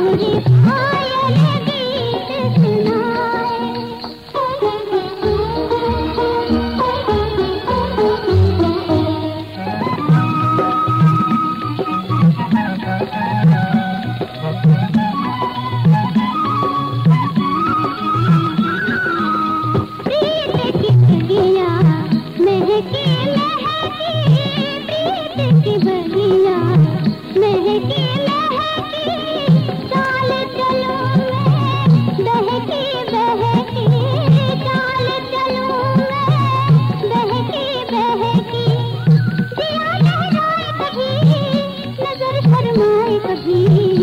मुझे Oh